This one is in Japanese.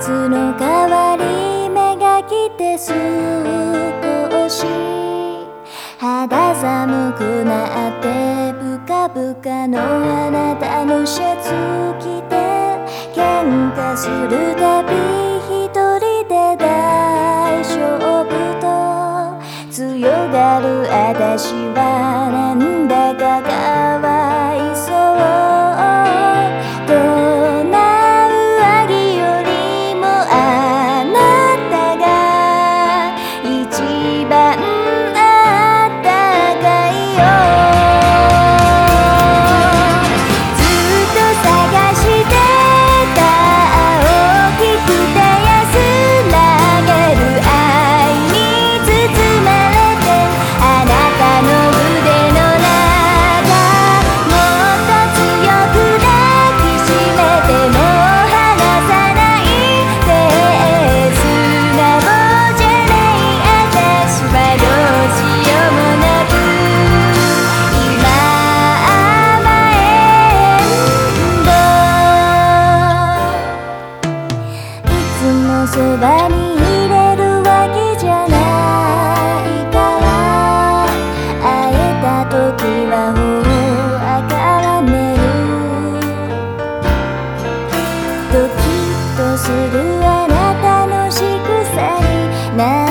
夏の代わり目が来て少し肌寒くなってブカブカのあなたのシャツ着て喧嘩するたび一人で大丈夫と強がる私はばにいれるわけじゃないから会えた時はほあからめる。ドキッとするあなたの仕草にな